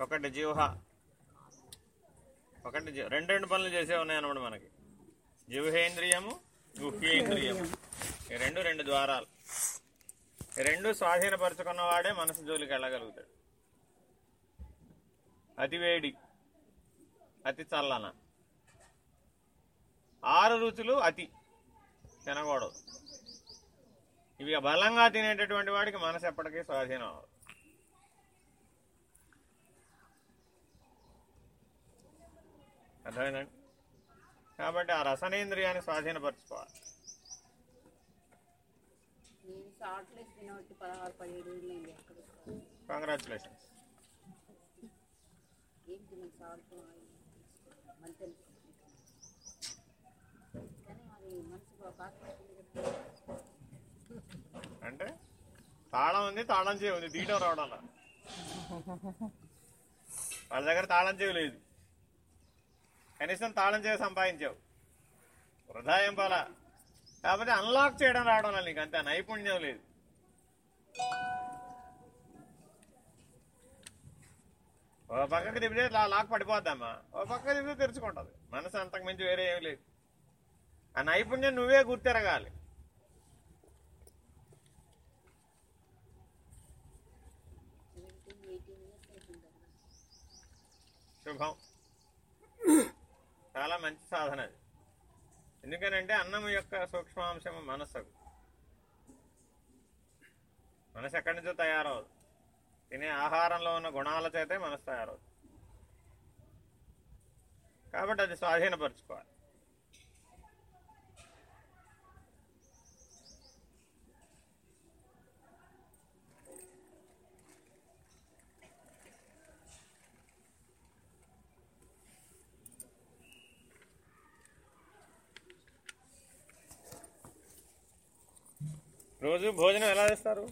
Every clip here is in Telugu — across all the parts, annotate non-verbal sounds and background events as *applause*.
ఒకటి జీవహ. ఒకటి జీ- రెండు రెండు పనులు చేసే ఉన్నాయి అనమాట మనకి. జీవహేంద్రియము గుహ్యేంద్రియము. ఈ రెండు రెండు ద్వారాలు. ఈ రెండు స్వాధీనపరచుకున్నవాడే మనసు జోలికి వెళ్ళగలుగుతాడు. అతి వేడి అతి చల్లన. ఆరు రుచులు అతి తినకూడదు. ఇవి బలంగా తినేటటువంటి వాడికి మనసు ఎప్పటికీ స్వాధీనం అవ్వదు. అర్థమైందండి కాబట్టి ఆ రసనేంద్రియాన్ని స్వాధీనపరచుకోవాలి. కంగ్రాచులేషన్స్ కదా. అంటే తాళం ఉంది తాళం చేయి ఉంది. తీయటం రావడం వాళ్ళ దగ్గర తాళం చేయి లేదు. కనీసం తాళం చేసి సంపాదించావు. వృధా ఏం పోలా. కాకపోతే అన్లాక్ చేయడం రావడం వల్ల నీకు అంతే నైపుణ్యం లేదు. ఓ పక్కకి దిపితే లా- లాక్ పడిపోద్దమ్మా. ఓ పక్కకు దిపితే తెరుచుకుంటది. మనసు అంతకు మించి వేరే ఏమి లేదు. ఆ నైపుణ్యం నువ్వే గుర్తిరగాలి. శుభం. చాలా మంచి సాధన అది. ఎందుకనంటే అన్నం యొక్క సూక్ష్మాంశం మనస్సు మనసు ఎక్కడి నుంచో తయారవదు. తినే ఆహారంలో ఉన్న గుణాల చేతే మనసు తయారవుతుంది. కాబట్టి అది స్వాధీనపరచుకోవాలి. రోజు భోజనం ఎలా చేస్తారు?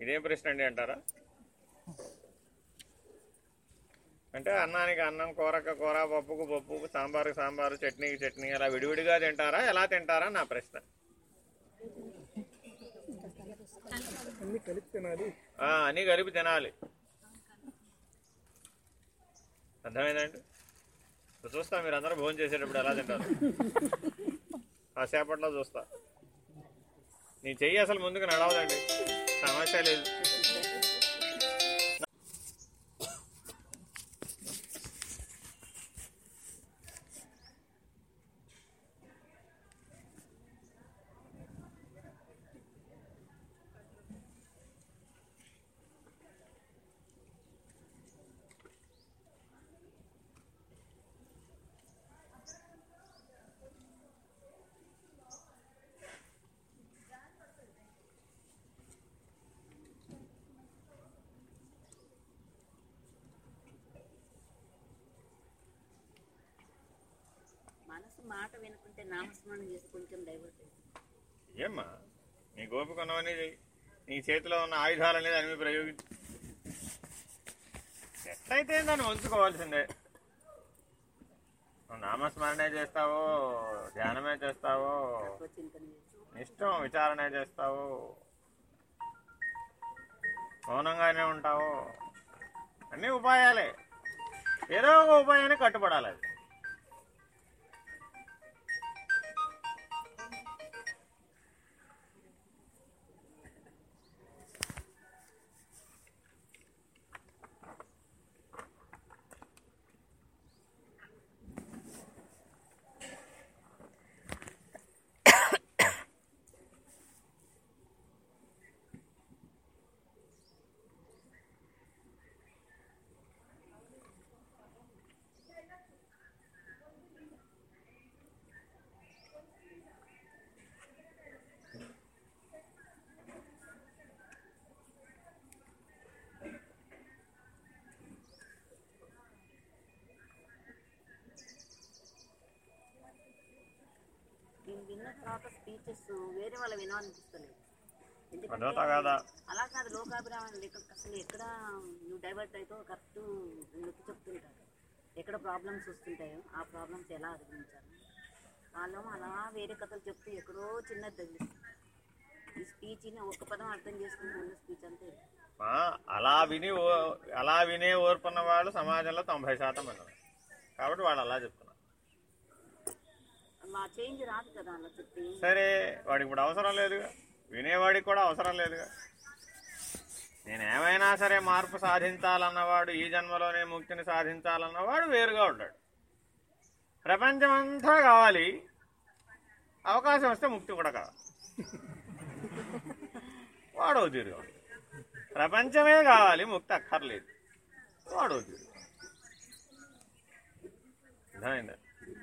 ఇదే ప్రశ్న అండి అంటారా? అంటే అన్నానికి అన్నం కూరకు కూర పప్పుకు పప్పుకు సాంబారుకు సాంబారు చట్నీకి చట్నీ అలా విడివిడిగా తింటారా ఎలా తింటారా నా ప్రశ్న. అన్ని కలిపి తినాలి. అన్నీ కలిపి తినాలి. అర్థమైందండి చూస్తా మీరు అందరూ భోజనం చేసేటప్పుడు ఎలా తింటారు? *laughs* కాసేపట్లో చూస్తా. నీ చెయ్యి అసలు ముందుకు నడవదండి. సమస్య లేదు. మాట వినుకుంటే నామస్మరణం చేసి కొంచెం డైవర్ట్ ఏమ్మా? నీ గోపిక ఉన్నవన్నీ నీ చేతిలో ఉన్న ఆయుధాలు అనేది మీద ప్రయోగి ఎట్లయితే దాన్ని ఉంచుకోవాల్సిందే. నువ్వు నామస్మరణే చేస్తావో ధ్యానమే చేస్తావో ఇష్టం విచారణే చేస్తావు మౌనంగానే ఉంటావు అన్ని ఉపాయాలే. ఏదో ఒక ఉపాయాన్ని కట్టుబడాలి అది. విన్న తర్వాత స్పీచెస్ వేరే వాళ్ళ వినాలనిపిస్తలేదు అదవుతా కదా? అలా కాదు లోకాభిరామం లేక అసలు ఎక్కడ నువ్వు డైవర్ట్ అయితే కరెక్ట్ నొక్కి చెప్తుంటారు. ఎక్కడ ప్రాబ్లమ్స్ వస్తుంటాయో ఆ ప్రాబ్లమ్స్ ఎలా అధిగమించాలి? వాళ్ళేమో అలా వేరే కథలు చెప్తూ ఎక్కడో చిన్నది తగిలిస్తుంది ఈ స్పీచ్ని ఒక్క పదం అర్థం చేసుకుంటూ ఉన్న స్పీచ్ అంతే. అలా విని అలా వినే ఓర్పున్న వాళ్ళు సమాజంలో తొంభై శాతం మంది. కాబట్టి వాళ్ళు అలా చెప్తున్నారు మా చేంజ్ రాదు కదా అలా చెప్పి సరే వాడికి ఇప్పుడు అవసరం లేదుగా. వినేవాడికి కూడా అవసరం లేదుగా. నేను ఏమైనా సరే మార్పు సాధించాలన్నవాడు ఈ జన్మలోనే ముక్తిని సాధించాలన్నవాడు వేరుగా ఉంటాడు. ప్రపంచం అంతా కావాలి. అవకాశం వస్తే ముక్తి కూడా కావాలి. వాడో తీరుగా ప్రపంచమే కావాలి ముక్తి అక్కర్లేదు. వాడో తీరుగా అర్థమైందా?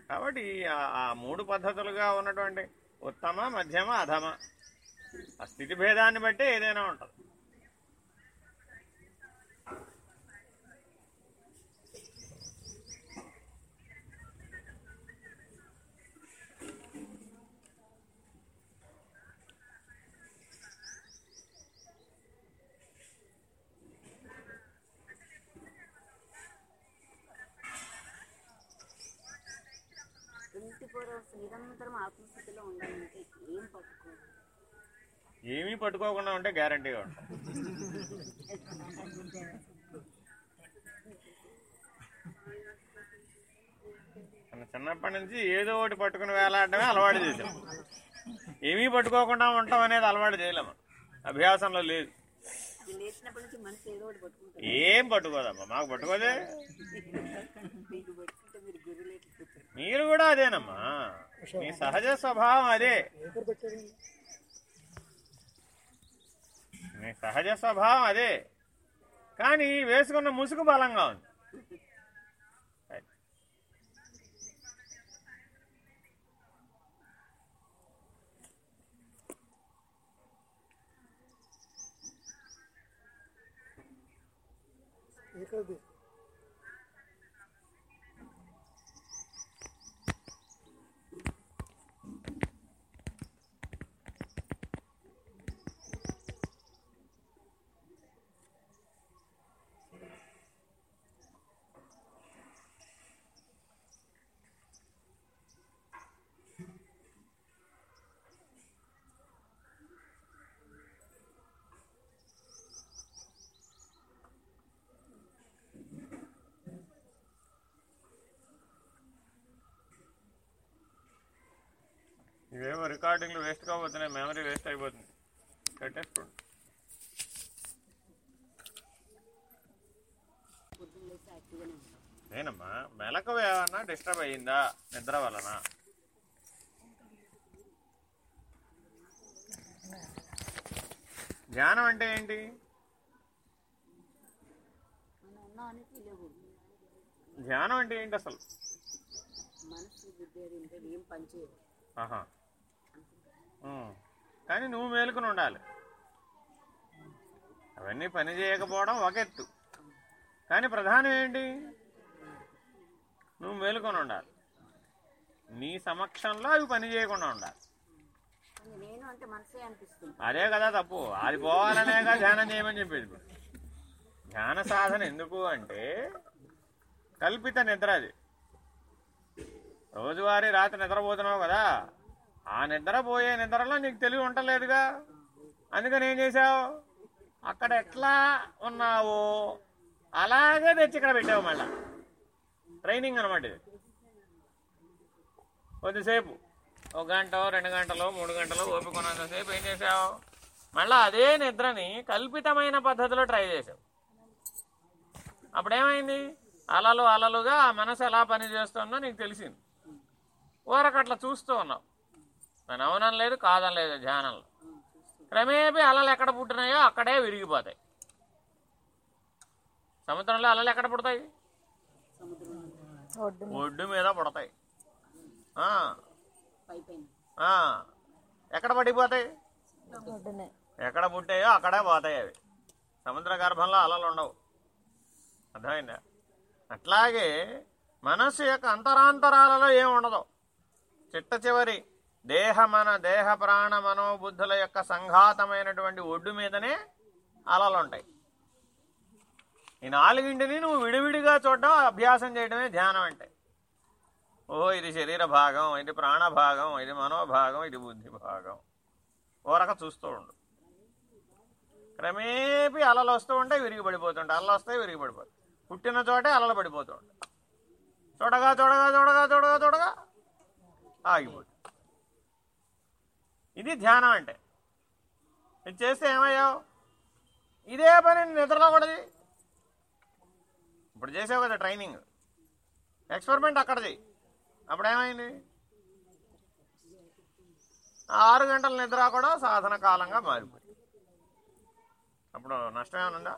కాబట్టి ఆ- మూడు పద్ధతులుగా ఉన్నటువంటి ఉత్తమ మధ్యమ అధమ. ఆ స్థితి భేదాన్ని బట్టి ఏదైనా ఉంటుంది. అవర్స్ నిరంతరం ఆత్మస్థితిలో ఉండాలంటే ఏం పట్టుకోవాలి? ఏమీ పట్టుకోకుండా ఉంటే గ్యారంటీగా మన చిన్నప్పటి నుంచి ఏదో ఒకటి పట్టుకుని వేలాడటమే అలవాటు చేసాం ఏమీ పట్టుకోకుండా ఉండటం అనేది అలవాటు చేయలేము అభ్యాసంలో లేదు. ఏం పట్టుకోదమ్మా మాకు పట్టుకోదే మీకు పట్టుకుంటే మీరు గురు లేకపోతారు మీరు కూడా అదేనమ్మా. మీ సహజ స్వభావం అదే. మీ సహజ స్వభావం అదే. కానీ వేసుకున్న ముసుగు బలంగా ఉంది. ఏకది ఇవేమో రికార్డింగ్లు వేస్ట్ కాబోతున్నాయి మెమరీ వేస్ట్ అయిపోతుంది. కట్టేసుకోండి నేనమ్మా మెలకు ఏమన్నా డిస్టర్బ్ అయ్యిందా? నిద్ర వలన. ధ్యానం అంటే ఏంటి? ధ్యానం అంటే ఏంటి అసలు? మనసు బుద్ధి ఏం పని చేయదు. ఆహా. ఉం. కానీ నువ్వు మేలుకుని ఉండాలి. అవన్నీ పని చేయకపోవడం ఒక ఎత్తు కానీ ప్రధానం ఏంటి? నువ్వు మేలుకొని ఉండాలి. నీ సమక్షంలో అవి పని చేయకుండా ఉండాలి. అదే కదా తప్పు. అది పోవాలనేగా ధ్యానం చేయమని చెప్పేది ఇప్పుడు. ధ్యాన సాధన ఎందుకు అంటే కల్పిత నిద్ర అది. రోజువారీ రాత్రి నిద్రపోతున్నావు కదా. ఆ నిద్రపోయే నిద్రలో నీకు తెలివి ఉండలేదుగా. అందుకని ఏం చేసావు అక్కడ ఎట్లా ఉన్నావు అలాగే తెచ్చి ఇక్కడ పెట్టావు మళ్ళా. ట్రైనింగ్ అనమాట ఇది. కొద్దిసేపు. ఒక గంట రెండు గంటలు మూడు గంటలు ఓపిక ఉన్నంతసేపు ఏం చేసావు మళ్ళీ అదే నిద్రని కల్పితమైన పద్ధతిలో ట్రై చేసావు అప్పుడేమైంది? అలలు అలలుగా ఆ మనసు ఎలా పనిచేస్తుందో నీకు తెలిసింది. ఊరకట్లా చూస్తూ ఉన్నావు. దాని అవునం లేదు కాదం లేదు ధ్యానంలో క్రమేపీ అలలు ఎక్కడ పుట్టినాయో అక్కడే విరిగిపోతాయి. సముద్రంలో అలలు ఎక్కడ పుడతాయి? ఒడ్డు మీద పుడతాయి. ఎక్కడ పడిపోతాయి? ఎక్కడ పుట్టాయో అక్కడే పోతాయి అవి. సముద్ర గర్భంలో అలలు ఉండవు. అర్థమైందా? అట్లాగే మనస్సు యొక్క అంతరాంతరాలలో ఏం ఉండదు. చిట్ట చివరి దేహ మన దేహ ప్రాణ మనోబుద్ధుల యొక్క సంఘాతమైనటువంటి ఒడ్డు మీదనే అలలుంటాయి. ఈ నాలుగింటిని నువ్వు విడివిడిగా చూడడం అభ్యాసం చేయడమే ధ్యానం అంటే. ఓ ఇది శరీర భాగం ఇది ప్రాణ భాగం ఇది మనోభాగం ఇది బుద్ధి భాగం. ఓరక చూస్తూ ఉండు. క్రమేపీ అలలు వస్తూ ఉంటే విరిగి పడిపోతుంటాయి అలలు వస్తాయి విరిగి పడిపోతాయి పుట్టిన చోటే అలలు పడిపోతూ ఉంటాయి. చూడగా చూడగా చూడగా చూడగా చూడగా ఆగిపోతుంది ఇది ధ్యానం అంటే. ఇది చేస్తే ఏమయ్యావు? ఇదే పని నిద్రలో కూడా ఇప్పుడు చేసావు కదా ట్రైనింగ్. ఎక్స్పెరిమెంట్ అక్కడది అప్పుడేమైంది అప్పుడు ఏమైంది? ఆరు గంటల నిద్ర కూడా సాధన కాలంగా మారిపోయింది. అప్పుడు నష్టం ఏమైనా ఉందా?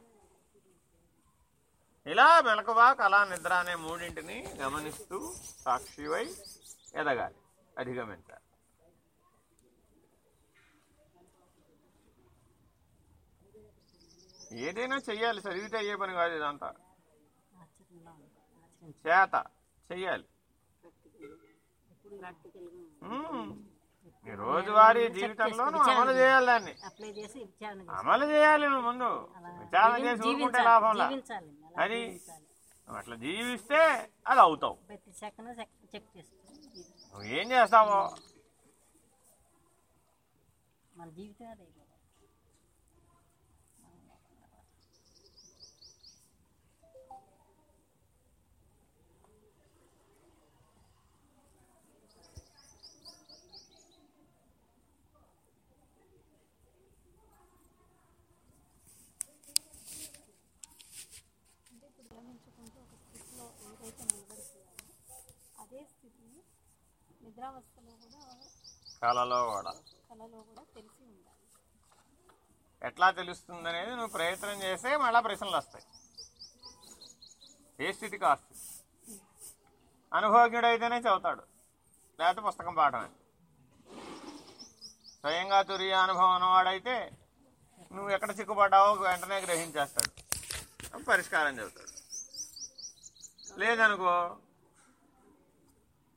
ఇలా మెలకువ కళా నిద్ర అనే మూడింటిని గమనిస్తూ సాక్షివై ఎదగాలి అధిగమించాలి. ఏదైనా చెయ్యాలి చదివితే అయ్యే పని కాదు ఇదంతా. చేత చెయ్యాలి. రోజువారీ జీవితంలో నువ్వు అమలు చేయాలి దాన్ని. అమలు చేయాలి నువ్వు ముందు. విచారణ చేసి ఊరుకుంటే లాభంలా అది అట్లా జీవిస్తే అది అవుతావు. నువ్వు ఏం చేస్తావో? మన జీవితం అదే కదా. విరమించుకుంటూ ఒక స్థితిలో ఏదైతే నిలబడిపోయామో అదే స్థితిని నిద్రావస్థలో కూడా. కళలో కూడా కళలో కూడా తెలిసి ఉండాలి. ఎట్లా తెలుస్తుంది అనేది నువ్వు ప్రయత్నం చేస్తే మళ్ళా ప్రశ్నలు వస్తాయి. ఏ స్థితికి స్థితి అనుభవజ్ఞుడైతేనే చదువుతాడు. లేకపోతే పుస్తకం పాఠమే. స్వయంగా తురియ అనుభవం ఉన్నవాడైతే నువ్వు ఎక్కడ చిక్కుపడ్డావో వెంటనే గ్రహించేస్తాడు. పరిష్కారం చెబుతాడు. లేదనుకో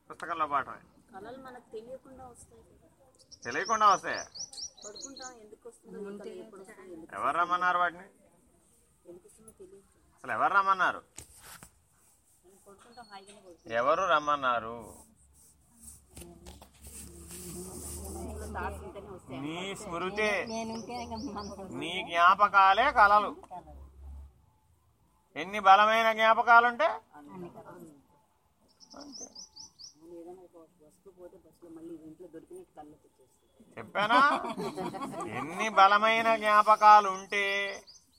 పుస్తకంలో పాఠమే. కళలు మనకు తెలియకుండా వస్తాయి. తెలియకుండా పడుకుంటాం ఎందుకు వస్తుందో ఎవరు రమ్మన్నారు వాటిని? అసలు ఎవరు రమ్మన్నారు? ఎవరు రమ్మన్నారు? నీ స్మృతి. నీ జ్ఞాపకాలే కలలు ఎన్ని బలమైన జ్ఞాపకాలుంటే? అంతే. మనం ఏదైనా ఒక వస్తువు పోతే బస్సులో మళ్ళీ ఇంట్లో దొరికినట్టు కళ్ళు తెచ్చేస్తాం చెప్పానా? ఎన్ని బలమైన జ్ఞాపకాలు ఉంటే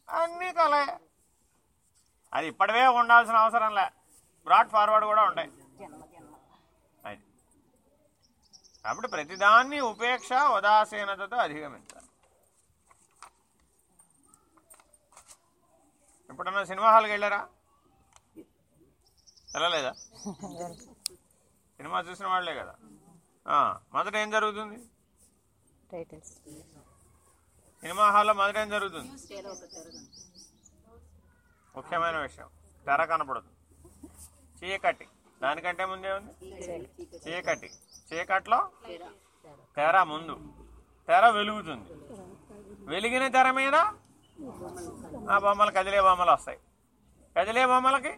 అన్ని కలే అది ఇప్పటివే ఉండాల్సిన అవసరం లే. బ్రాడ్ ఫార్వర్డ్ కూడా ఉంటాయి అది. కాబట్టి ప్రతిదాన్ని ఉపేక్ష ఉదాసీనతతో అధిగమించాలి. ఎప్పుడన్నా సినిమా హాల్కి వెళ్ళారా? వెళ్ళలేదా? *laughs* సినిమా చూసిన వాళ్ళే కదా. మొదట ఏం జరుగుతుంది? సినిమా హాల్లో మొదట ఏం జరుగుతుంది. ముఖ్యమైన విషయం తెర కనపడుతుంది చీకటి దానికంటే ముందే ఉంది చీకటి చీకట్లో తెర ముందు. తెర వెలుగుతుంది. వెలిగిన తెర మీద ఆ బొమ్మలు కదిలే బొమ్మలు వస్తాయి. కదిలే బొమ్మలకి?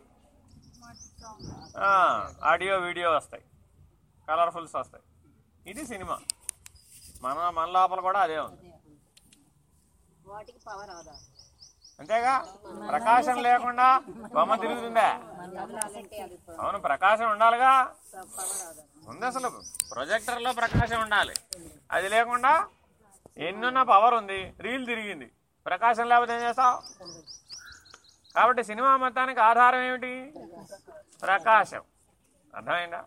ఆడియో వీడియో వస్తాయి. కలర్ఫుల్స్ వస్తాయి. ఇది సినిమా. మన మన లోపల కూడా అదే ఉంది. అంతేగా? ప్రకాశం లేకుండా బొమ్మ తిరుగుతుందా? అవును ప్రకాశం ఉండాలిగా. ఉంది అసలు. ప్రొజెక్టర్లో ప్రకాశం ఉండాలి. అది లేకుండా ఎన్నున్న పవర్ ఉంది. రీల్ తిరిగింది. ప్రకాశం లేకపోతే ఏం చేస్తావు? కాబట్టి సినిమా మొత్తానికి ఆధారం ఏమిటి? ప్రకాశం. అర్థమైందా?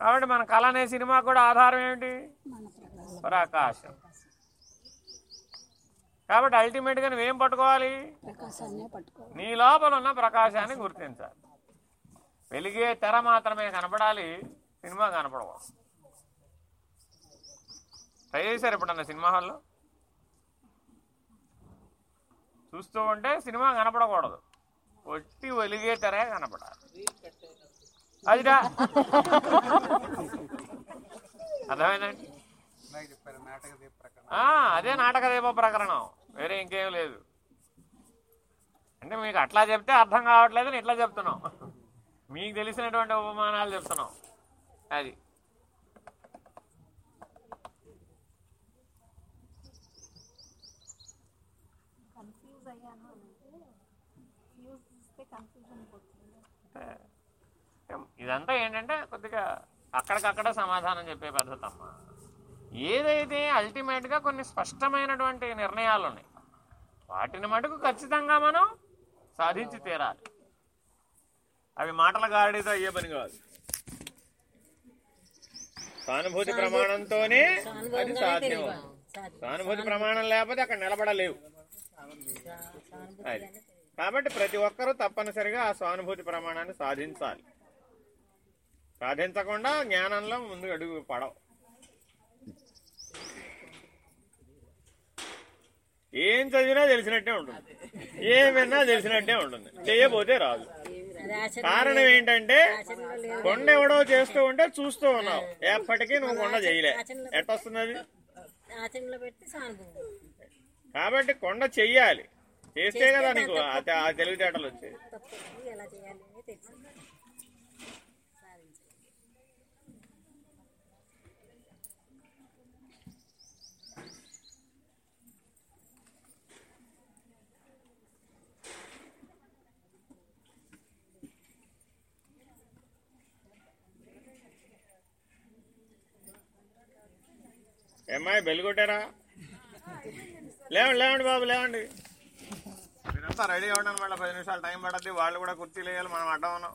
కాబట్టి మన కళ అనే సినిమా కూడా ఆధారం ఏమిటి? ప్రకాశం. కాబట్టి అల్టిమేట్గా నువ్వేం పట్టుకోవాలి? నీ లోపల ఉన్న ప్రకాశాన్ని గుర్తించాలి. వెలిగే తెర మాత్రమే కనపడాలి సినిమా కనపడకూడదు. ట్రై చేశారు ఎప్పుడన్నా సినిమా హాల్లో? చూస్తూ ఉంటే సినిమా కనపడకూడదు. ఒట్టి వెలిగే తెరే కనపడాలి. అదిరా. అర్థమైందండి? అదే నాటకదీప ప్రకరణం. వేరే ఇంకేం లేదు. అంటే మీకు అట్లా చెప్తే అర్థం కావట్లేదు ఇట్లా చెప్తున్నాం. మీకు తెలిసినటువంటి ఉపమానాలు చెప్తున్నాం. అది. యూజ్ చేస్తే కన్ఫ్యూజన్ పోతుంది ఇదంతా ఏంటంటే కొద్దిగా అక్కడికక్కడ సమాధానం చెప్పే పద్ధతి అమ్మా. ఏదైతే అల్టిమేట్గా కొన్ని స్పష్టమైనటువంటి నిర్ణయాలు ఉన్నాయి వాటిని మటుకు ఖచ్చితంగా మనం సాధించి తీరాలి. అవి మాటల గాడితో అయ్యే పని కాదు. సానుభూతి ప్రమాణంతోనే అది సాధ్యం సానుభూతి ప్రమాణం లేకపోతే అక్కడ నిలబడలేవు. అది. కాబట్టి ప్రతి ఒక్కరూ తప్పనిసరిగా ఆ సానుభూతి ప్రమాణాన్ని సాధించాలి. సాధించకుండా జ్ఞానంలో ముందు అడుగు పడవు. ఏం చదివినా తెలిసినట్టే ఉంటుంది. ఏం విన్నా తెలిసినట్టే ఉంటుంది. చేయబోతే రాదు. కారణం ఏంటంటే కొండ ఎవడో చేస్తూ ఉంటే చూస్తూ ఉన్నావు. ఎప్పటికీ నువ్వు కొండ చేయలే. ఎట్టొస్తుంది అది కాబట్టి కొండ చెయ్యాలి. చేస్తే కదా నీకు ఆ తెలివితేటలు వచ్చేది. ఏమ్మాయి బెల్ కొట్టారా? లేవండి లేవండి బాబు లేవండి. మీరంతా రెడీ అవ్వండి మళ్ళీ పది నిమిషాలు టైం పడద్ది. వాళ్ళు కూడా కుర్చీలు వేయాలి మనం అడ్డం ఉన్నాం.